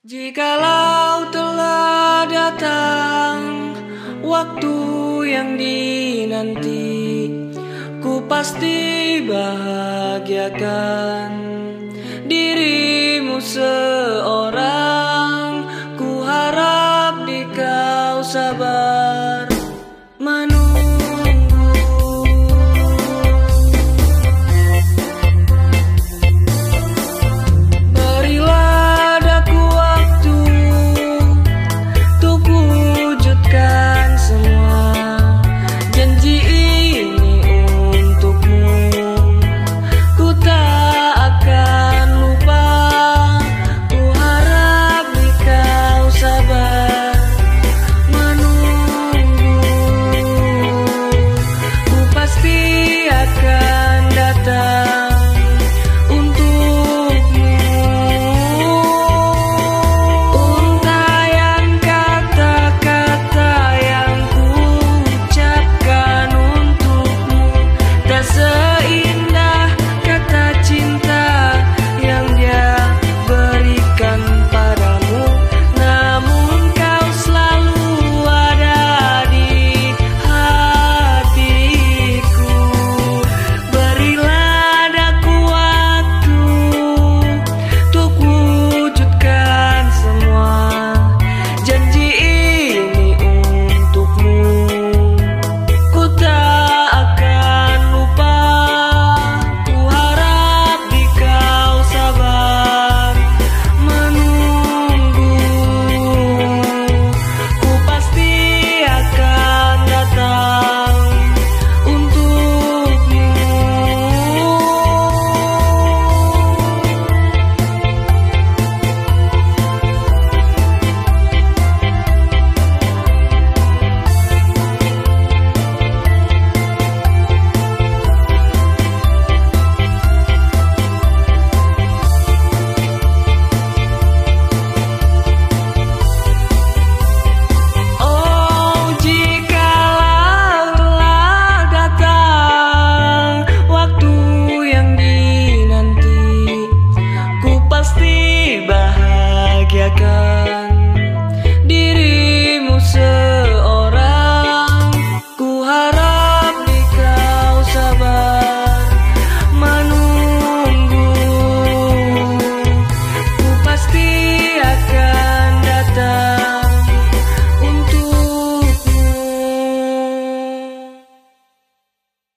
Jikalau telah datang waktu yang dinanti, ku pasti bahagiakan dirimu seorang.